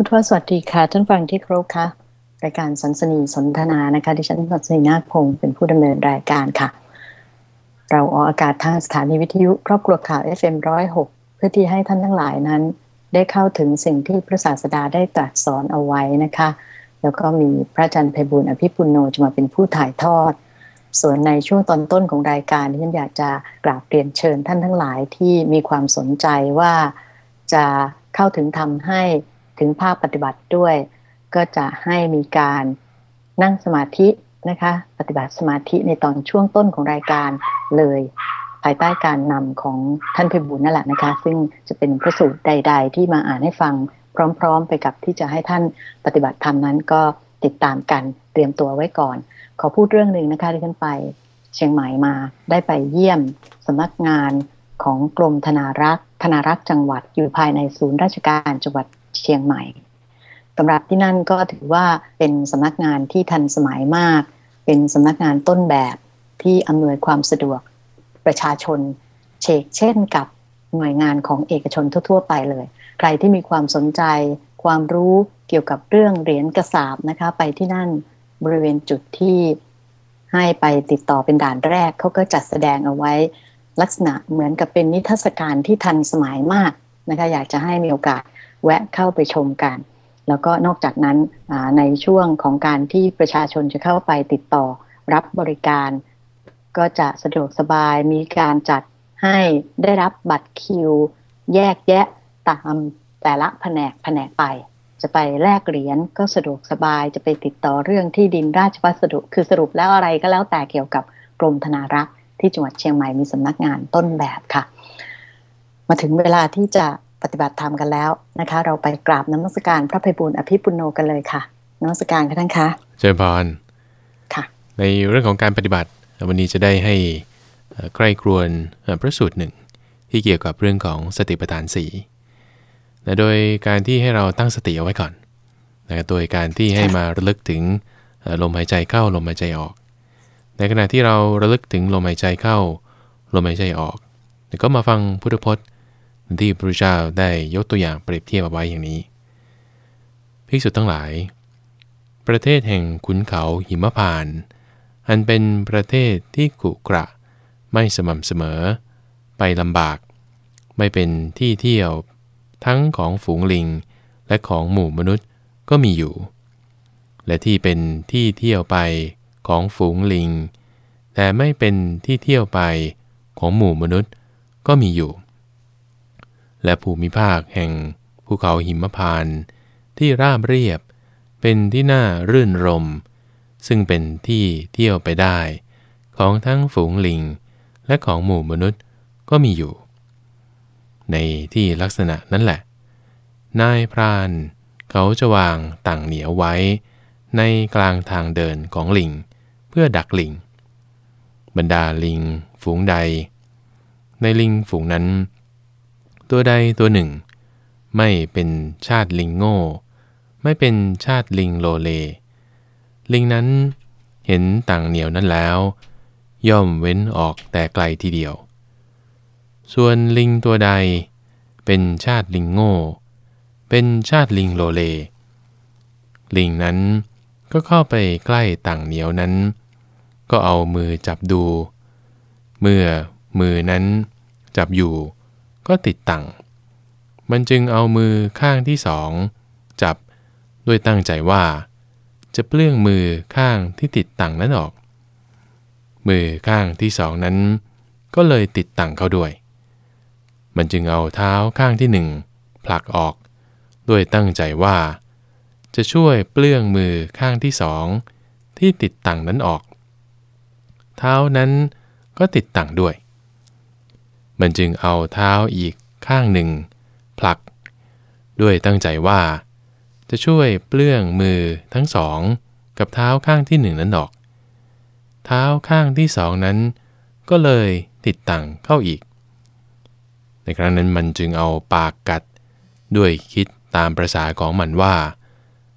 พุทธวสวัสดีค่ะท่านฟังที่ครบค่ะรายการสันสนีสนทนานะคะดิฉันสันสนีนาคพงศ์เป็นผู้ดำเนินรายการค่ะ เราออกอากาศทางสถานีวิทยุครอบครัวข่าว FM106 เพื่อที่ให้ท่านทั้งหลายนั้น ได้เข้าถึงสิ่งที่พระศาสดาได้ตรัสสอนเอาไว้นะคะ แล้วก็มีพระอาจารย์ไพบุญอภิปุโนจะมาเป็นผู้ถ่ายทอด ส่วนในช่วงตอนต้นของรายการที่ฉันอยากจะกราบเรียนเชิญท่านทั้งหลายที่มีความสนใจว่าจะเข้าถึงทำให้ ถึงภาคปฏิบัติด้วย ก็จะให้มีการนั่งสมาธินะคะ ปฏิบัติสมาธิในตอนช่วงต้นของรายการเลย ภายใต้การนำของท่านพิบูลนั่นแหละนะคะ ซึ่งจะเป็นพระสูตรใด ๆ ที่มาอ่านให้ฟังพร้อม ๆ ไปกับที่จะให้ท่านปฏิบัติธรรมนั้นก็ติดตามกันเตรียมตัวไว้ก่อน ขอพูดเรื่องหนึ่งนะคะที่ฉันไปเชียงใหม่มาได้ไปเยี่ยมสำนักงานของกรมธนารักษ์ธนารักษ์จังหวัดอยู่ภายในศูนย์ราชการจังหวัด เชียงใหม่สำหรับที่นั่นก็ถือว่าเป็นสำนักงานที่ทันสมัยมาก เป็นสำนักงานต้นแบบที่อำนวยความสะดวกประชาชนเชกเช่นกับหน่วยงานของเอกชนทั่ว ๆ ไปเลย ใครที่มีความสนใจ ความรู้เกี่ยวกับเรื่องเหรียญกระสาบนะคะไปที่นั่นบริเวณจุดที่ให้ไปติดต่อเป็นด่านแรกเขาก็จัดแสดงเอาไว้ ลักษณะเหมือนกับเป็นนิทรรศการที่ทันสมัยมากนะคะอยากจะให้มีโอกาส แวะเข้าไปชมกัน แล้วก็นอกจากนั้นในช่วงของการที่ประชาชนจะเข้าไปติดต่อรับบริการ ก็จะสะดวกสบายมีการจัดให้ได้รับบัตรคิว แยกแยะตามแต่ละแผนกแผนกไป จะไปแลกเหรียญก็สะดวกสบายจะไปติดต่อเรื่องที่ดินราชพัสดุคือสรุปแล้วอะไรก็แล้วแต่เกี่ยวกับกรมธนารักษ์ที่จังหวัดเชียงใหม่มีสำนักงานต้นแบบค่ะ มาถึงเวลาที่จะ ปฏิบัติธรรมกันแล้วนะคะ เราไปกราบน้ำมศการพระภัยบุญอภิปุโนกันเลยค่ะน้ำมศการค่ะท่านคะเจริญพรค่ะ ในเรื่องของการปฏิบัติวันนี้จะได้ให้ใกล้ครวนพระสูตรหนึ่งที่เกี่ยวกับเรื่องของสติปัฏฐานสีนะโดยการที่ให้เราตั้งสติเอาไว้ก่อนนะโดยการที่ให้มาระลึกถึงลมหายใจเข้าลมหายใจออก ในขณะที่เราระลึกถึงลมหายใจเข้าลมหายใจออกก็มาฟังพุทธพจน์ ที่พระเจ้าได้ยกตัวอย่างเปรียบเทียบเอาไว้อย่างนี้ภิกษุทั้งหลาย ประเทศแห่งขุนเขาหิมพาน อันเป็นประเทศที่กุกระไม่สม่ำเสมอ ไปลำบาก ไม่เป็นที่เที่ยว ทั้งของฝูงลิงและของหมู่มนุษย์ก็มีอยู่ และที่เป็นที่เที่ยวไปของฝูงลิง แต่ไม่เป็นที่เที่ยวไปของหมู่มนุษย์ก็มีอยู่ และภูมิภาคแห่งภูเขาหิมพาน ที่ราบเรียบ เป็นที่น่ารื่นรม ซึ่งเป็นที่เที่ยวไปได้ ของทั้งฝูงลิง และของหมู่มนุษย์ก็มีอยู่ ในที่ลักษณะนั้นแหละ นายพรานเขาจะวางต่างเหนียวไว้ ในกลางทางเดินของลิง เพื่อดักลิง บรรดาลิงฝูงใด ในลิงฝูงนั้น ตัวใดตัวหนึ่ง ไม่เป็นชาติลิงโง่ ไม่เป็นชาติลิงโลเล ลิงนั้นเห็นต่างเหนียวนั้นแล้ว ย่อมเว้นออกแต่ไกลทีเดียว ส่วนลิงตัวใด เป็นชาติลิงโง่ เป็นชาติลิงโลเล ลิงนั้นก็เข้าไปใกล้ต่างเหนียวนั้น ก็เอามือจับดู เมื่อมือนั้นจับอยู่ ก็ติดตั้งมันจึงเอามือข้างที่สองจับด้วยตั้งใจว่า จะเปลื้องมือข้างที่ติดตั้งนั้นออก มือข้างที่สองนั้น ก็เลยติดตั้งเข้าด้วย มันจึงเอาเท้าข้างที่หนึ่งผลักออก ด้วยตั้งใจว่า จะช่วยเปลื้องมือข้างที่สองที่ติดตั้งนั้นออก เท้านั้นก็ติดตั้งด้วย มันจึงเอาเท้าอีกข้างหนึ่ง ผลัก ด้วยตั้งใจว่า จะช่วยเปลื้องมือทั้งสอง กับเท้าข้างที่หนึ่งนั้นออก เท้าข้างที่สองนั้น ก็เลยติดตั้งเข้าอีก ในครั้งนั้นมันจึงเอาปากกัด ด้วยคิดตามประษาของมันว่า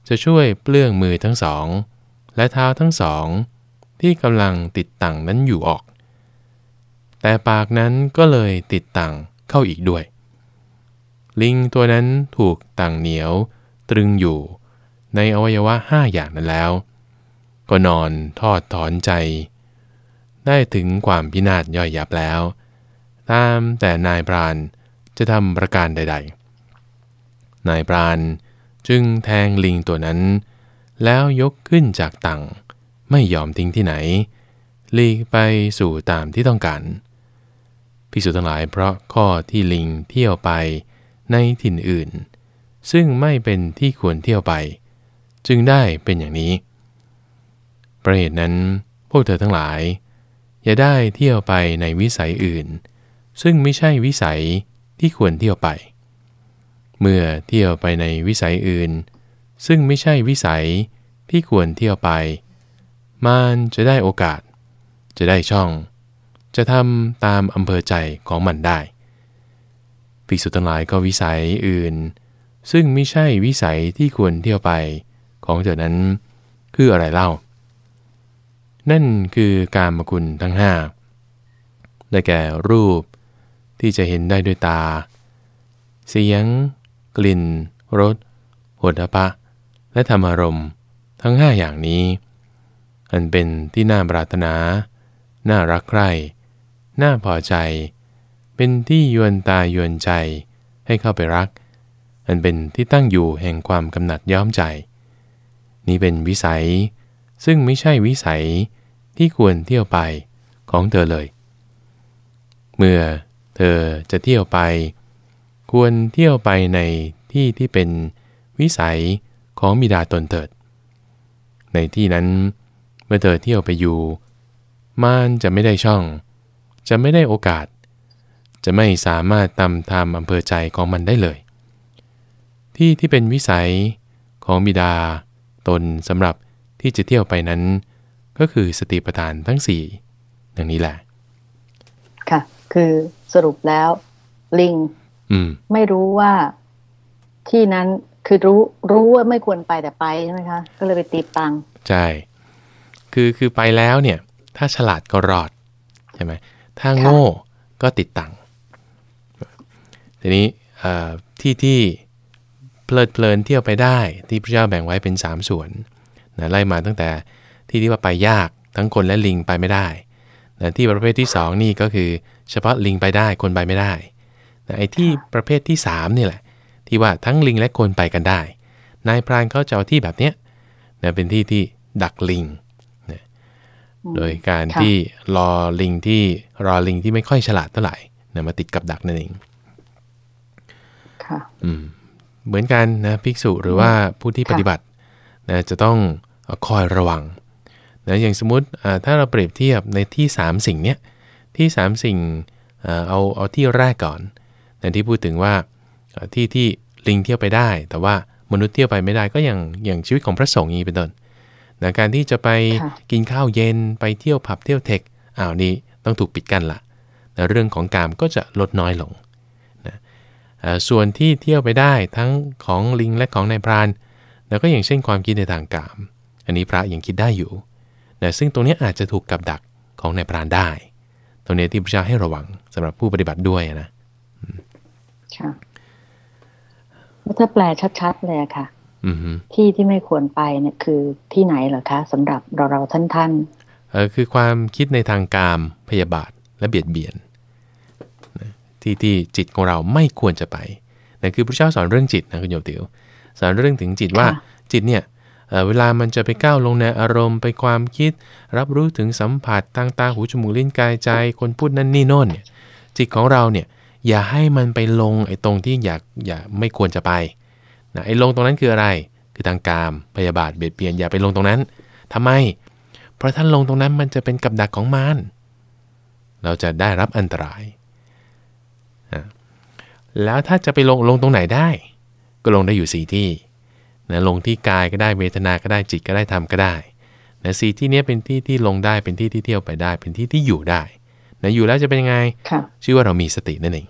จะช่วยเปลื้องมือทั้งสอง และเท้าทั้งสอง ที่กำลังติดตั้งนั้นอยู่ออก แต่ปากนั้นก็เลยติดตังเข้าอีกด้วย ลิงตัวนั้นถูกตังเหนียว ตรึงอยู่ ในอวัยวะห้าอย่างนั้นแล้ว ก็นอนทอดถอนใจ ได้ถึงความพินาศย่อยยับแล้ว ตามแต่นายพรานจะทำประการใด ๆ นายพรานจึงแทงลิงตัวนั้น แล้วยกขึ้นจากตังไม่ยอมทิ้งที่ไหนลีกไปสู่ตามที่ต้องการ พิสุทั้งหลายเพราะข้อที่ลิงเที่ยวไปในถิ่นอื่น ซึ่งไม่เป็นที่ควรเที่ยวไป จึงได้เป็นอย่างนี้ ประเหตุนั้น พวกเธอทั้งหลาย อย่าได้เที่ยวไปในวิสัยอื่น ซึ่งไม่ใช่วิสัยที่ควรเที่ยวไป เมื่อเที่ยวไปในวิสัยอื่น ซึ่งไม่ใช่วิสัยที่ควรเที่ยวไปมันจะได้โอกาส จะได้ช่อง จะทำตามอำเภอใจของมันได้ภิกษุทั้งหลายก็วิสัยอื่น ซึ่งไม่ใช่วิสัยที่ควรเที่ยวไปของเธอนั้นคืออะไรเล่า นั่นคือการมคุณทั้งห้าได้แก่รูปที่จะเห็นได้ด้วยตา เสียง กลิ่น รสหดพะ และธรรมารมณ์ทั้งห้าอย่างนี้ อันเป็นที่น่าปรารถนา น่ารักใคร่ น่าพอใจ เป็นที่ยวนตายวนใจให้เข้าไปรัก อันเป็นที่ตั้งอยู่แห่งความกำหนัดย้อมใจ นี้เป็นวิสัย ซึ่งไม่ใช่วิสัยที่ควรเที่ยวไปของเธอเลย เมื่อเธอจะเที่ยวไป ควรเที่ยวไปในที่ที่เป็นวิสัยของมิดาตนเถิด ในที่นั้นเมื่อเธอเที่ยวไปอยู่มันจะไม่ได้ช่อง จะไม่ได้โอกาส จะไม่สามารถตำทำอำเภอใจของมันได้เลย ที่ที่เป็นวิสัยของบิดา ตนสำหรับที่จะเที่ยวไปนั้น ก็คือสติปัฏฐานทั้งสี่อย่างนี้แหละค่ะ คือสรุปแล้ว ลิงอืมไม่รู้ว่าที่นั้นคือรู้รู้ว่าไม่ควรไปแต่ไปใช่ไหมคะ ก็เลยไปตีตัง ใช่ คือคือไปแล้วเนี่ย ถ้าฉลาดก็รอดใช่ไหม ถ้าโง่ก็ติดตังทีนี้ที่ที่เพลิดเพลินเที่ยวไปได้ที่พระเจ้าแบ่งไว้เป็น 3 ส่วนนะไล่มาตั้งแต่ที่ที่ว่าไปยากทั้งคนและลิงไปไม่ได้นะที่ประเภทที่ 2 นี่ก็คือเฉพาะลิงไปได้คนไปไม่ได้นะไอ้ที่ประเภทที่3นี่แหละ ที่ว่าทั้งลิงและคนไปกันได้ นายพรานเขาจะเอาที่แบบเนี้ยนะเป็นที่ที่ดักลิงนะ โดยการที่รอลิงที่รอลิงที่ไม่ค่อยฉลาดเท่าไหร่นะมาติดกับดักนั่นเองเหมือนกันนะภิกษุหรือว่าผู้ที่ปฏิบัตินะจะต้องคอยระวังนะอย่างสมมติถ้าเราเปรียบเทียบในที่ 3 สิ่งเนี้ยที่ 3 สิ่งเอาเอาที่แรกก่อนนะที่พูดถึงว่าที่ที่ลิงเที่ยวไปได้ แต่ว่ามนุษย์เที่ยวไปไม่ได้ก็อย่างอย่างชีวิตของพระสงฆ์นี้เป็นต้น นะการที่จะไปกินข้าวเย็นไปเที่ยวผับเที่ยวเทคอ้าวนี้ต้องถูกปิดกั้นละนะเรื่องของกามก็จะลดน้อยลงส่วนที่เที่ยวไปได้ทั้งของลิงและของนายพรานแล้วก็อย่างเช่นความคิดในทางกาม อันนี้พระยังคิดได้อยู่นะซึ่งตรงนี้อาจจะถูกกับดักของนายพรานได้ ตรงนี้ที่พระเจ้าให้ระวังสำหรับผู้ปฏิบัติด้วยนะค่ะถ้าแปลชัดๆเลยค่ะ ที่ที่ไม่ควรไปเนี่ยคือที่ไหนเหรอคะสำหรับเราเราท่านท่านเออคือความคิดในทางกามพยาบาทและเบียดเบียนที่ที่จิตของเราไม่ควรจะไปนั่นคือพระเจ้าสอนเรื่องจิตนะคุณโยมติวสอนเรื่องถึงจิตว่าจิตเนี่ยเวลามันจะไปก้าวลงในอารมณ์ไปความคิด รับรู้ถึงสัมผัสต่างตาหูจมูกลิ้นกายใจ คนพูดนั่นนี่โน่นเนี่ยจิตของเราเนี่ยอย่าให้มันไปลงไอ้ตรงที่อยากอย่าไม่ควรจะไป นะไอ้ลงตรงนั้นคืออะไร คือทางกามพยาบาทเบียดเบียนอย่าไปลงตรงนั้นทำไม เพราะท่านลงตรงนั้นมันจะเป็นกับดักของมารเราจะได้รับอันตรายแล้วถ้าจะไปลงลงตรงไหนได้ ก็ลงได้อยู่สี่ที่นะลงที่กายก็ได้เวทนาก็ได้จิตก็ได้ธรรมก็ได้นะสี่ที่นี้เป็นที่ที่ลงได้เป็นที่ที่เที่ยวไปได้ เป็นที่ที่อยู่ได้นะอยู่แล้วจะเป็นยังไงชื่อว่าเรามีสตินั่นเอง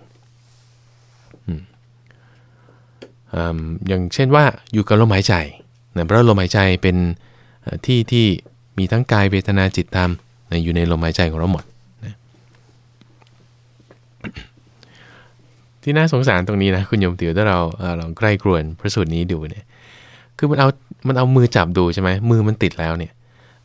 อย่างเช่นว่าอยู่กับลมหายใจนะเพราะลมหายใจเป็นที่ที่มีทั้งกายเวทนาจิตธรรมนะอยู่ในลมหายใจของเราหมดนะที่น่าสงสารตรงนี้นะคุณโยมติ๋วถ้าเราลองใกล้กรวนพระสูตรนี้ดูเนี่ยคือมันเอามันเอามือจับดูใช่ไหมมือมันติดแล้วเนี่ย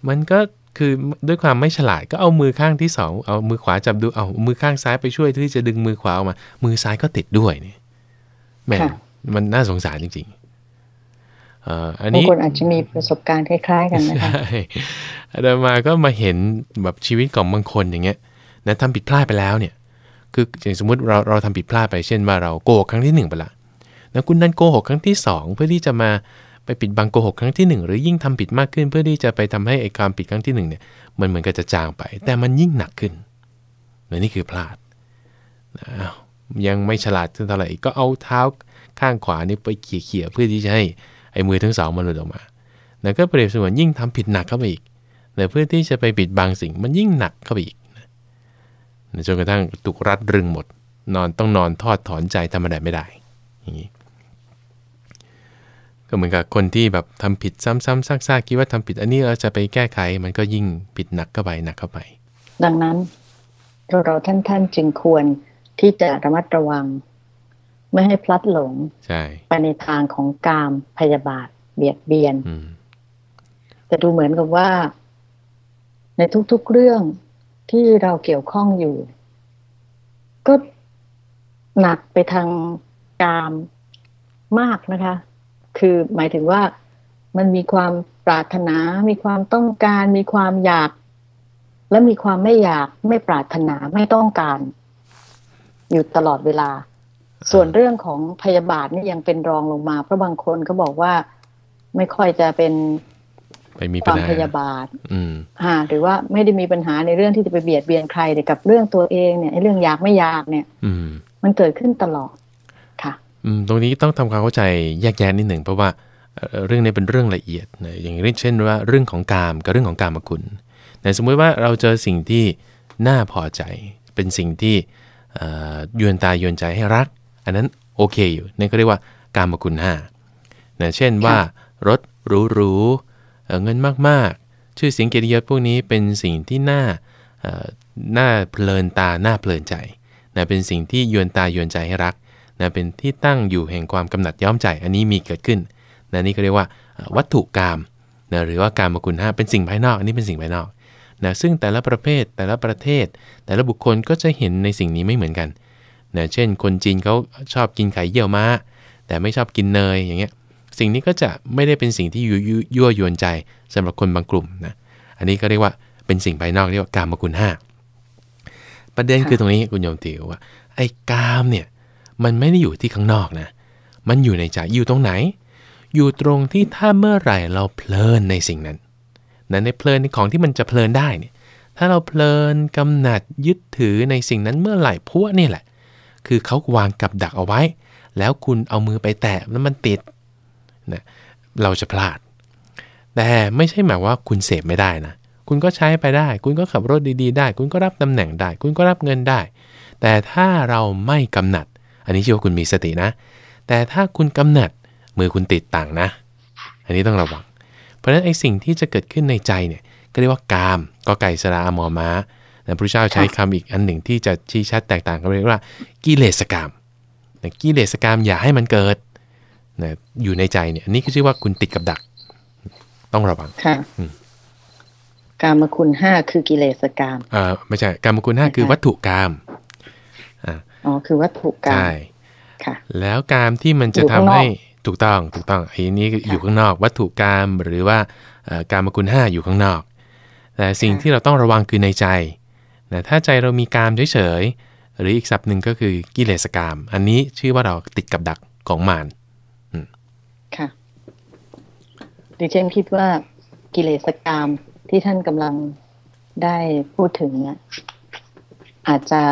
มันก็คือด้วยความไม่ฉลาดก็เอามือข้างที่สองเอามือขวาจับดูเอามือข้างซ้ายไปช่วยที่จะดึงมือขวาออกมา มือซ้ายก็ติดด้วยเนี่ยแหม่ มันน่าสงสารจริงๆเอ่ออันบางนี้คนอาจจะมีประสบการณ์คล้าย ๆ กันนะคะใช่อาตมาก็มาเห็นแบบชีวิตของบางคนอย่างเงี้ยนะทำผิดพลาดไปแล้วเนี่ย คืออย่างสมมติเราเราทำผิดพลาดไปเช่นว่าเราโกหกครั้งที่หนึ่งไปละแล้วคุณนั่นโกหกครั้งที่สองเพื่อที่จะมาไปปิดบังโกหกครั้งที่หนึ่งหรือยิ่งทำผิดมากขึ้น เพื่อที่จะไปทำให้ไอ้ความผิดครั้งที่หนึ่งเนี่ยมันเหมือนกับจะจางไป แต่มันยิ่งหนักขึ้นและนี่คือพลาดอ้าวยังไม่ฉลาดเท่าไหร่ก็เอาเท้า ข้างขวานี่ไปเขี่ยๆเพื่อที่จะให้ไอ้มือทั้งสองมันหลุดออกมาแล้วก็เปรียบเสมือนยิ่งทำผิดหนักเข้าไปอีกเพื่อที่จะไปปิดบังสิ่งมันยิ่งหนักเข้าไปอีกจนกระทั่งถูกรัดรึงหมด นอนต้องนอนทอดถอนใจทำอะไรไม่ได้อย่างนี้ก็เหมือนกับคนที่แบบทำผิดซ้ำๆซากๆคิดว่าทำผิดอันนี้เราจะไปแก้ไข มันก็ยิ่งผิดหนักเข้าไปหนักเข้าไป ดังนั้นเราเราท่านท่านๆจึงควรที่จะระมัดระวัง ไม่ให้พลัดหลงใช่ไปในทางของกามพยาบาท เบียดเบียนอืมแต่ดูเหมือนกับว่า ในทุกๆเรื่องที่เราเกี่ยวข้องอยู่ ก็หนักไปทางกามมากนะคะ คือหมายถึงว่ามันมีความปรารถนา มีความต้องการ มีความอยาก และมีความไม่อยาก ไม่ปรารถนา ไม่ต้องการ อยู่ตลอดเวลา ส่วนเรื่องของพยาบาทนี่ยังเป็นรองลงมา เพราะบางคนก็บอกว่าไม่ค่อยจะเป็นไปมีคปัญวามหาพยาบาท อืมอ่าหรือว่าไม่ได้มีปัญหาในเรื่องที่จะไปเบียดเบียนใครแต่กับเรื่องตัวเองเนี่ยไอ้เรื่องอยากไม่อยากเนี่ย อืม มันเกิดขึ้นตลอดค่ะ อืม ตรงนี้ต้องทำความเข้าใจแยกแยะนิดหนึ่งเพราะว่าเอ่อเรื่องนี้เป็นเรื่องละเอียดนะอย่างเช่นว่าเรื่องของกามกับเรื่องของกามคุณแต่สมมุติว่าเราเจอสิ่งที่น่าพอใจ เป็นสิ่งที่เอ่อยวนตายวนใจให้รัก อันนั้นโอเคอยู่นั่นก็เรียกว่ากามคุณห้านะเช่นว่ารถหรูๆเอ่อเงินมากๆ ชื่อเสียงเกียรติยศพวกนี้เป็นสิ่งที่น่าเอ่อน่าเพลินตาน่าเพลินใจนะเป็นสิ่งที่ยวนตายวนใจให้รักนะเป็นที่ตั้งอยู่แห่งความกำหนัดย้อมใจ อันนี้มีเกิดขึ้นนะนี่ก็เรียกว่าเอ่อวัตถุกรรมนะหรือว่าการมคุณห้าเป็นสิ่งภายนอก อันนี้เป็นสิ่งภายนอกนะซึ่งแต่ละประเภทแต่ละประเทศ แต่ละบุคคลก็จะเห็นในสิ่งนี้ไม่เหมือนกัน นะเช่น คนจีนเขาชอบกินไข่เยี่ยวม้า แต่ไม่ชอบกินเนยอย่างเงี้ยสิ่งนี้ก็จะไม่ได้เป็นสิ่งที่ยุยยั่วยวนใจสำหรับคนบางกลุ่มนะอันนี้ก็เรียกว่าเป็นสิ่งภายนอกเรียกว่าการมคุณห้าประเด็นคือตรงนี้คุณโยมติวว่าไอ้กามเนี่ยมันไม่ได้อยู่ที่ข้างนอกนะ มันอยู่ในใจอยู่ตรงไหน อยู่ตรงที่ถ้าเมื่อไหร่เราเพลินในสิ่งนั้นนั้นในเพลินในของที่มันจะเพลินได้เนี่ยถ้าเราเพลินกำหนัดยึดถือในสิ่งนั้นเมื่อไหร่พวกนี่แหละ คือเขาวางกับดักเอาไว้ แล้วคุณเอามือไปแตะแล้วมันติดนะเราจะพลาด แต่ไม่ใช่หมายว่าคุณเสพไม่ได้นะ คุณก็ใช้ไปได้ คุณก็ขับรถดีๆ ได้ คุณก็รับตำแหน่งได้ คุณก็รับเงินได้ แต่ถ้าเราไม่กำหนัด อันนี้ชื่อว่าคุณมีสตินะ แต่ถ้าคุณกำหนัดมือคุณติดต่างนะ อันนี้ต้องระวัง เพราะฉะนั้นไอ้สิ่งที่จะเกิดขึ้นในใจเนี่ยก็เรียกว่ากาม ก็ไก่สระอมอม้า แต่พระเจ้าใช้คำอีกอันหนึ่งที่จะชี้ชัดแตกต่างกันเรียกว่ากิเลสกรรมนะกิเลสกรรมอย่าให้มันเกิดนะอยู่ในใจเนี่ยอันนี้คือชื่อว่าคุณติดกับดัก ต้องระวังค่ะอืมกามคุณห้าคือกิเลสกามเอ่อไม่ใช่กรรมคุณห้าคือนะคะวัตถุกรรมอ๋อคือวัตถุกรรมใช่ค่ะ แล้วกามที่มันจะอยู่ทำข้างนอกให้ถูกต้องถูกต้องไอ้นี้อยู่ข้างนอก วัตถุกรรมหรือว่าเอ่อกามคุณห้าอยู่ข้างนอก แต่สิ่งที่เราต้องระวังคือในใจ นะถ้าใจเรามีกามเฉยๆหรืออีกศัพท์หนึ่งก็คือกิเลสกาม อันนี้ชื่อว่าเราติดกับดักของมารค่ะดิฉันคิดว่ากิเลสกรรมที่ท่านกำลังได้พูดถึงเนี่ยอาจจะ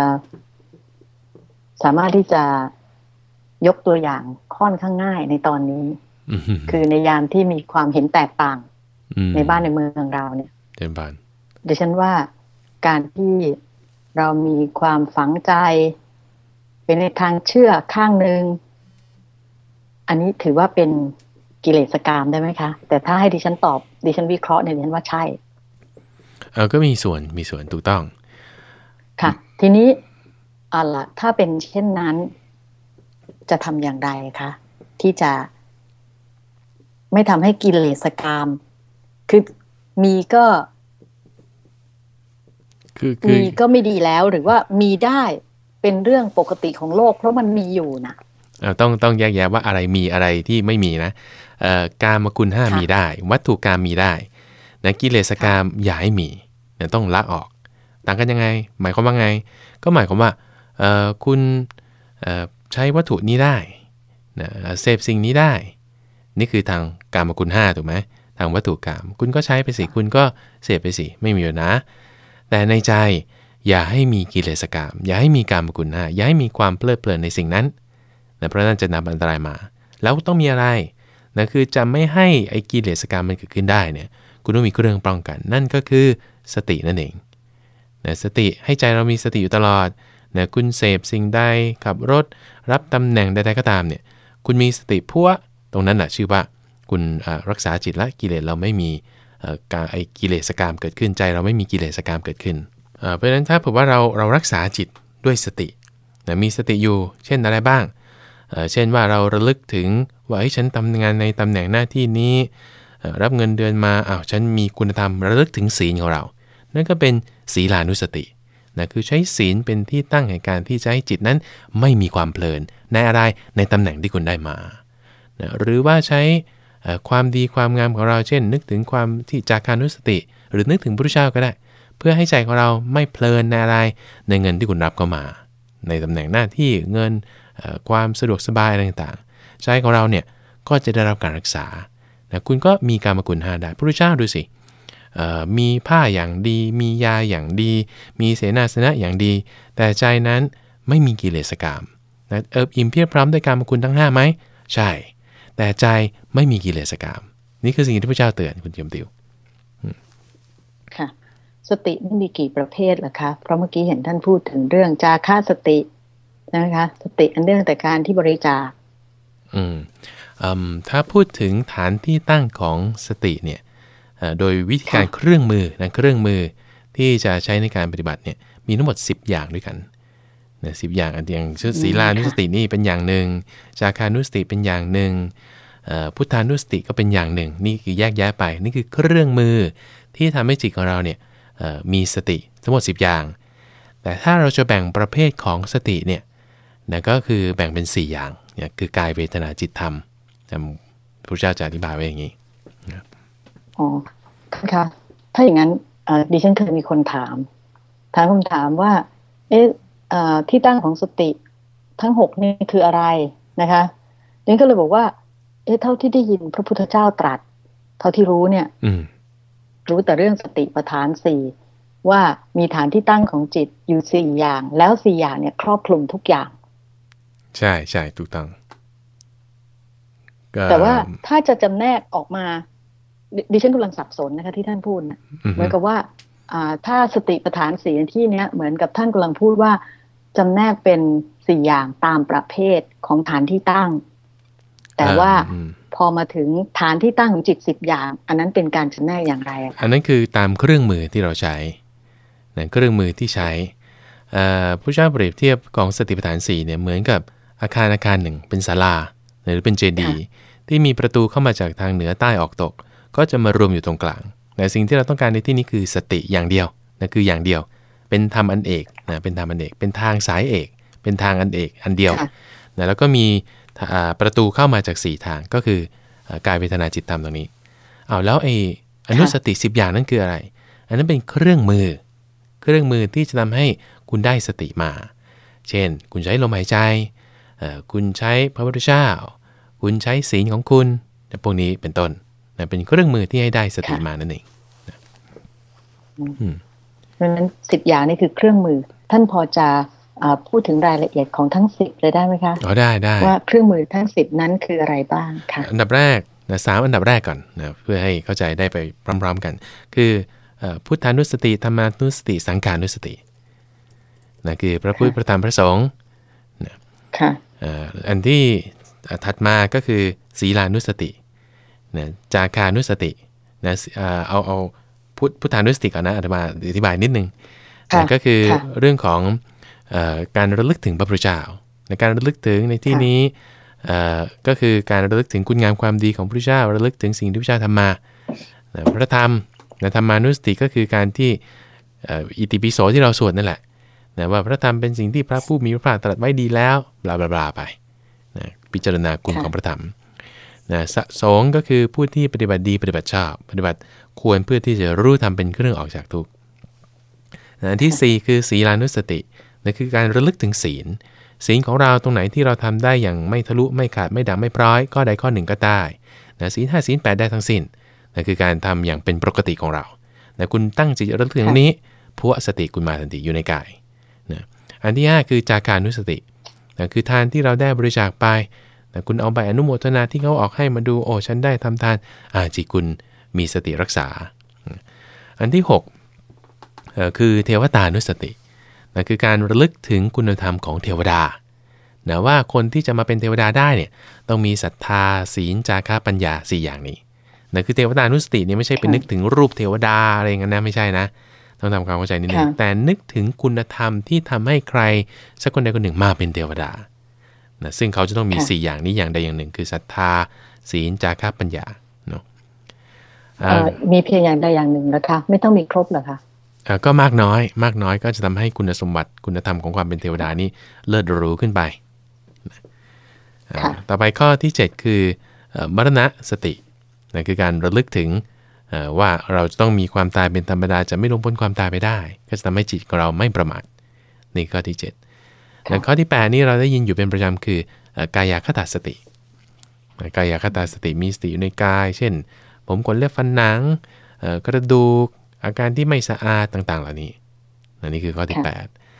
สามารถที่จะยกตัวอย่างค่อนข้างง่ายในตอนนี้อืมคือในยามที่มีความเห็นแตกต่างมในบ้านในเมืองเราเนี่ยเจนบานดิฉันว่า การที่เรามีความฝังใจ เป็นในทางเชื่อข้างหนึ่งอันนี้ถือว่าเป็นกิเลสกรรมได้ไหมคะ แต่ถ้าให้ดิฉันตอบดิฉันวิเคราะห์เนี่ยดิฉันว่าใช่ เออก็มีส่วนมีส่วนถูกต้อง ค่ะ ทีนี้เอาล่ะถ้าเป็นเช่นนั้น จะทำอย่างไรคะที่จะไม่ทำให้กิเลสกรรมคือมีก็ คือคือมีก็ไม่ดีแล้วหรือว่ามีได้เป็นเรื่องปกติของโลก เพราะมันมีอยู่นะเอ่อต้องต้องแยกแยะว่าอะไรมีอะไรที่ไม่มีนะเอ่อการมกุลห้าค่ะมีได้ วัตถุกรรมมีได้นะกิเลสกรรมอย่าให้มีนะต้องละออก ต่างกันยังไง หมายความว่าไง ก็หมายความว่าเอ่อคุณเอ่อใช้วัตถุนี้ได้นะเสพสิ่งนี้ได้ นี่คือทางการมกุลห้าถูกไหมทางวัตถุกรรมคุณก็ใช้ไปสิคุณก็เสพไปสิไม่มีอยู่นะ แต่ในใจอย่าให้มีกิเลสกรรมอย่าให้มีการมกุลห้าอย่าให้มีความเพลิดเพลินในสิ่งนั้นนะเพราะนั่นจะนำอันตรายมา แล้วต้องมีอะไรนะคือจะไม่ให้ไอ้กิเลสกรรมมันเกิดขึ้นได้เนี่ยคุณต้องมีเครื่องป้องกัน นั่นก็คือสตินั่นเองนะสติให้ใจเรามีสติอยู่ตลอดนะคุณเสพสิ่งใดขับรถ รับตำแหน่งใดๆก็ตามเนี่ยคุณมีสติพัวตรงนั้นแหะชื่อว่าคุณรักษาจิตและกิเลสเราไม่มี การไอกิเลสกรรมเกิดขึ้นใจ เราไม่มีกิเลสกรรมเกิดขึ้น เพราะฉะนั้นถ้าเผื่อว่าเราเรารักษาจิตด้วยสตินะมีสติอยู่ เช่นอะไรบ้าง เช่นว่าเราระลึกถึงว่าเฮ้ฉันทำงานในตำแหน่งหน้าที่นี้ รับเงินเดือนมาอ้าวฉันมีคุณธรรมระลึกถึงศีลของเรา นั่นก็เป็นศีลานุสตินะคือใช้ศีลเป็นที่ตั้งแห่งการที่จะให้จิตนั้นไม่มีความเพลินในอะไรในตำแหน่งที่คุณได้มานะหรือว่าใช้ ความดีความงามของเราเช่น นึกถึงความที่จากการนุสติ หรือนึกถึงพระพุทธเจ้าก็ได้ เพื่อให้ใจของเราไม่เพลินในอะไรในเงินที่คุณรับเข้ามา ในตำแหน่งหน้าที่เงินความสะดวกสบายอะไรต่างๆใจของเราเนี่ยก็จะได้รับการรักษานะคุณก็มีการมกุลหาได้พระพุทธเจ้าดูสิมีผ้าอย่างดี มียาอย่างดี มีเสนาสนะอย่างดี แต่ใจนั้นไม่มีกิเลสกรรมนะเอิบอิ่มเพียบพร้อมด้วยการมกุลทั้ง5ไหมใช่ แต่ใจ ไม่มีกิเลสกรรมนี่คือสิ่งที่พระเจ้าเตือนคุณเจียมติวค่ะ สตินี่มีกี่ประเภทล่ะคะเพราะเมื่อกี้เห็นท่านพูดถึงเรื่องจาค่าสตินะคะ สติอันเนื่องแต่การที่บริจาคอืมอืมถ้าพูดถึงฐานที่ตั้งของสติเนี่ยเอ่อโดยวิธีการค่ะเครื่องมือนะเครื่องมือที่จะใช้ในการปฏิบัติเนี่ยมีทั้งหมด 10 อย่างด้วยกันนะสิอย่างอันอย่างชื่อศีลานุสตินี่เป็นอย่างหนึ่งจาคานุสติเป็นอย่างหนึ่งเอ่อ พุทธานุสติก็เป็นอย่างหนึ่ง นี่คือแยกแยะไป นี่คือเครื่องมือที่ทำให้จิตของเราเนี่ยมีสติทั้งหมด 10 อย่าง แต่ถ้าเราจะแบ่งประเภทของสติเนี่ยนะก็คือแบ่งเป็น 4 อย่างเนี่ยคือกายเวทนาจิตธรรมพระพุทธเจ้าจะอธิบายไว้อย่างนี้อ๋อค่ะถ้าอย่างนั้นดิฉันเคยมีคนถาม ถามคำถามว่า เอ๊ะที่ตั้งของสติทั้งหกนี่คืออะไรนะคะดิฉันก็เลยบอกว่า เอ๊ะเท่าที่ได้ยินพระพุทธเจ้าตรัส เท่าที่รู้เนี่ย อืมรู้แต่เรื่องสติปัฏฐานสี่ว่ามีฐานที่ตั้งของจิตอยู่สี่อย่าง แล้วสี่อย่างเนี่ย ครอบคลุมทุกอย่าง ใช่ใช่ถูกต้องก็แต่ว่าถ้าจะจำแนกออกมาดิดิฉันกำลังสับสนนะคะที่ท่านพูดนะอือเหฮึมือนกับว่าอ่าถ้าสติปัฏฐานสี่ในที่เนี้ยเหมือนกับท่านกำลังพูดว่าจำแนกเป็นสี่อย่างตามประเภทของฐานที่ตั้ง แต่ว่าอืมพอมาถึงฐานที่ตั้งของจิตสิบอย่าง อันนั้นเป็นการจำแนกอย่างไรอะคะอันนั้นคือตามเครื่องมือที่เราใช้นะเครื่องมือที่ใช้เอ่อผู้เจ้าเปรียบเทียบของสติปัฏฐาน4เนี่ยเหมือนกับอาคารอาคารหนึ่งเป็นศาลาหรือเป็นเจดีย์ที่มีประตูเข้ามาจากทางเหนือใต้ออกตก ก็จะมารวมอยู่ตรงกลางแต่สิ่งที่เราต้องการในที่นี้คือสติอย่างเดียวนะคืออย่างเดียว เป็นธรรมอันเอกนะเป็นธรรมอันเอก เป็นทางสายเอก เป็นทางอันเอกอันเดียวค่ะนะแล้วก็มีอ่า ประตูเข้ามาจาก 4 ทางก็คืออ่ากายเวทนาจิตธรรมตรงนี้เอาแล้วไอ้อนุสติ 10 อย่างนั้นคืออะไร อันนั้นเป็นเครื่องมือ เครื่องมือที่จะทำให้คุณได้สติมา เช่น คุณใช้ลมหายใจเอ่อคุณใช้พระพุทธเจ้า คุณใช้ศีลของคุณแต่พวกนี้เป็นต้นนะเป็นเครื่องมือที่ให้ได้สติค่ะมานั่นเองเพราะฉะนั้นสิบอย่างนี่คือเครื่องมือ ท่านพอจะอ่า พูดถึงรายละเอียดของทั้งสิบเลยได้ไหมคะอ๋อได้ได้ว่าเครื่องมือทั้งสิบนั้นคืออะไรบ้างค่ะอันดับแรกนะสามอันดับแรกก่อนนะเพื่อให้เข้าใจได้ไปพร้อมๆกัน คือเอ่อพุทธานุสติธรรมานุสติสังขานุสตินะคือพระพุทธพระธรรมพระสงฆ์ค่ะเอ่ออันที่ถัดมาก็คือศีลานุสตินะจาคานุสตินะเอ่อเอาเอาพุทธพุทธานุสติก่อนนะอธิบายอธิบายนิดนึงค่ะนะก็คือค่ะเรื่องของเออ การระลึกถึงพระพุทธเจ้า ในการระลึกถึงในที่ค่ะนี้ก็คือการระลึกถึงคุณงามความดีของพระเจ้าระลึกถึงสิ่งที่พระเจ้าทำมาพระธรรมนะธรรมานุสติก็คือการที่อิติปิโสที่เราสวดนั่นแหละนะว่าพระธรรมเป็นสิ่งที่พระผู้มีพระภาคตรัสไว้ดีแล้วบลาบลาบลาไปนะพิจารณาคุณของพระธรรมนะสองก็คือผู้ที่ปฏิบัติดีปฏิบัติชอบ ปฏิบัติควรเพื่อที่จะรู้ทำเป็นเครื่องออกจากทุกข์อันที่ 4 คือศีลานุสติ นั่นคือการระลึกถึงศีล ศีลของเราตรงไหนที่เราทำได้อย่างไม่ทะลุไม่ขาดไม่ดังไม่พร้อยข้อใดข้อหนึ่งก็ได้นะศีลห้าศีลแปดได้ทั้งสิ้นนั่นคือการทำอย่างเป็นปกติของเราแต่คุณตั้งจิตระลึกถึงนี้พัวสติคุณมาทันทีอยู่ในกายนะอันที่ 5 คือจาการนุสตินะคือทานที่เราได้บริจาคไปนะคุณเอาใบอนุโมทนาที่เขาออกให้มาดูโอ้ฉันได้ทำทานอาจิคุณมีสติรักษา อันที่6คือเทวตานุสติ นะคือการระลึกถึงคุณธรรมของเทวดานะว่าคนที่จะมาเป็นเทวดาได้เนี่ยต้องมีศรัทธาศีลจาระปัญญา 4 อย่างนี้นะคือเทวดานุสติเนี่ยไม่ใช่เป็นนึกถึงรูปเทวดาอะไรอย่างนั้นนะไม่ใช่นะต้องทำความเข้าใจนิดนึงแต่นึกถึงคุณธรรมที่ทำให้ใครสักคนใดคนหนึ่งมาเป็นเทวดานะซึ่งเขาจะต้องมี 4 อย่างนี้อย่างใดอย่างหนึ่ง คือศรัทธา ศีลจาระปัญญาเนาะมีเพียงอย่างใดอย่างหนึ่งนะคะ ไม่ต้องมีครบหรอคะ ก็มากน้อย มากน้อยก็จะทำให้คุณสมบัติคุณธรรมของความเป็นเทวดานี้เลิศรู้ขึ้นไป ต่อไปข้อที่ 7 คือมรณะสตินั่นคือการระลึกถึงว่าเราจะต้องมีความตายเป็นธรรมดาจะไม่ลงพ้นความตายไปได้ ก็จะทำให้จิตของเราไม่ประมาทนี่ข้อที่7แล้วข้อที่ 8 นี่เราได้ยินอยู่เป็นประจำคือกายคตาสติกายคตาสติมีสติอยู่ในกาย เช่น ผมขนเล็บฟันหนังกระดูก อาการที่ไม่สะอาดต่างๆ เหล่านี้นนี่คือข้อที่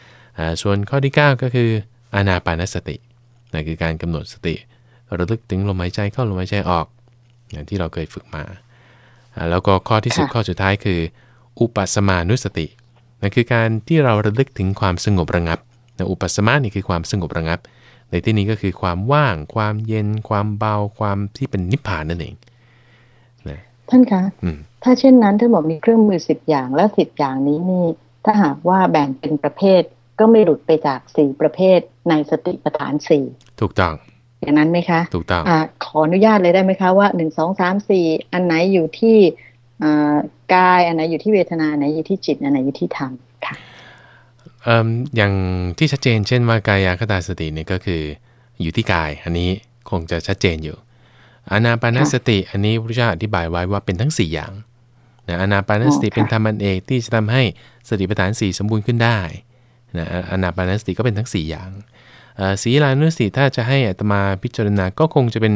8ส่วนข้อที่ 9 ก็คืออานาปานสตินั่นคือการกำหนดสติระลึกถึงลมหายใจเข้าลมหายใจออกอย่างที่เราเคยฝึกมา แล้วก็ข้อที่สุดข้อสุดท้ายคือ อุปสมานุสตินั่นคือการที่เราระลึกถึงความสงบระงับนะอุปสมานี่คือความสงบระงับ ในที่นี้ก็คือความว่าง ความเย็น ความเบา ความที่เป็นนิพพานนั่นเองนะ ท่านคะถ้าเช่นนั้นท่านบอกมีเครื่องมือสิบอย่างแล้วสิบอย่างนี้นี่ถ้าหากว่าแบ่งเป็นประเภทก็ไม่หลุดไปจากสี่ประเภทในสติปัฏฐานสี่ถูกต้องอย่างนั้นไหมคะถูกต้องอขออนุญาตเลยได้ไหมคะว่าหนึ่งสองสามสี่อันไหนอยู่ที่กายอันไหนอยู่ที่เวทนาอันไหนอยู่ที่จิตอันไหนอยู่ที่ธรรมค่ะอย่างที่ชัดเจนเช่นว่ากายคตาสติเนี่ยก็คืออยู่ที่กาย อันนี้คงจะชัดเจนอยู่ อานาปานสติ อันนี้พระเจ้าอธิบายไว้ว่าเป็นทั้ง 4 อย่างนะอานาปานสติเป็นธรรมันเอกที่จะทำให้สติปัฏฐาน 4 สมบูรณ์ขึ้นได้นะอานาปานสติก็เป็นทั้ง 4 อย่างศีลานุสติถ้าจะให้อัตมาพิจารณาก็คงจะเป็น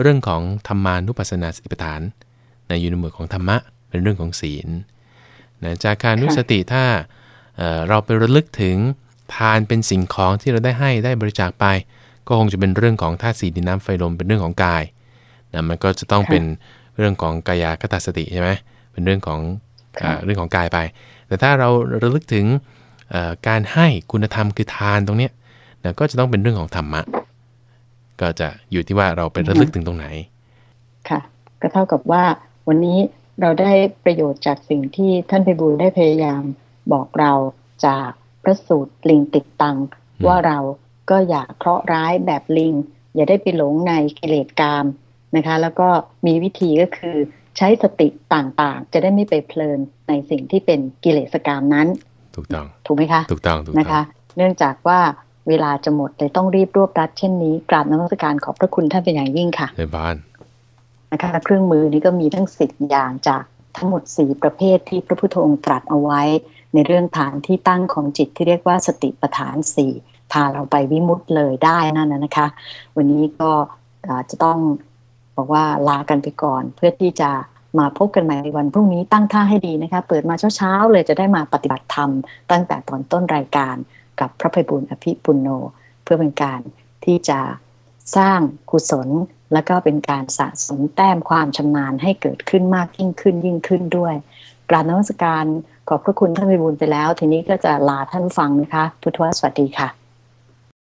เรื่องของธรรมานุปัสสนาสติปัฏฐานนะอยู่ในหมวดของธรรมะเป็นเรื่องของศีลนะจากการนุสติถ้าเราไประลึกถึงทานเป็นสิ่งของที่เราได้ให้ได้บริจาคไป ก็คงจะเป็นเรื่องของธาตุสีดินน้ำไฟลมเป็นเรื่องของกาย นะมันก็จะต้องเป็นเรื่องของกายคตาสติใช่ไหมเป็นเรื่องของเรื่องของกายไป แต่ถ้าเราระลึกถึงการให้คุณธรรมคือทานตรงเนี้ยนะก็จะต้องเป็นเรื่องของธรรมะ ก็จะอยู่ที่ว่าเราไประลึกถึงตรงไหน ค่ะ ก็เท่ากับว่าวันนี้เราได้ประโยชน์จากสิ่งที่ท่านไปบูลได้พยายามบอกเราจากพระสูตรลิงติดตัง ว่าเราก็อย่าเคราะห์ร้ายแบบลิง อย่าได้ไปหลงในกิเลสกาม นะคะ แล้วก็มีวิธีก็คือใช้สติต่างๆ จะได้ไม่ไปเพลินในสิ่งที่เป็นกิเลสกามนั้น ถูกต้อง ถูกไหมคะ ถูกต้องถูกนะคะ เนื่องจากว่าเวลาจะหมดเลยต้องรีบรวบรัดเช่นนี้กราบนมัสการขอบพระคุณท่านเป็นอย่างยิ่งค่ะในบ้านนะคะเครื่องมือนี้ก็มีทั้งสิบอย่างจากทั้งหมดสี่ประเภทที่พระพุทธองค์ตรัสเอาไว้ ในเรื่องฐานที่ตั้งของจิตที่เรียกว่าสติปัฏฐานสี่พาเราไปวิมุตต์เลยได้นั่นนะคะ วันนี้ก็จะต้อง บอกว่าลากันไปก่อน เพื่อที่จะมาพบกันใหม่ในวันพรุ่งนี้ตั้งท่าให้ดีนะคะ เปิดมาเช้าๆเลยจะได้มาปฏิบัติธรรม ตั้งแต่ตอนต้นรายการกับพระภัยบุญอภิปุโน เพื่อเป็นการที่จะสร้างกุศล และก็เป็นการสะสมแต้มความชำนาญให้เกิดขึ้นมากยิ่งขึ้นยิ่งขึ้นด้วยกราบนมัสการขอบพระคุณท่านภัยบุญไปแล้ว ทีนี้ก็จะลาท่านฟังนะคะ พุทธวสวัสดีค่ะ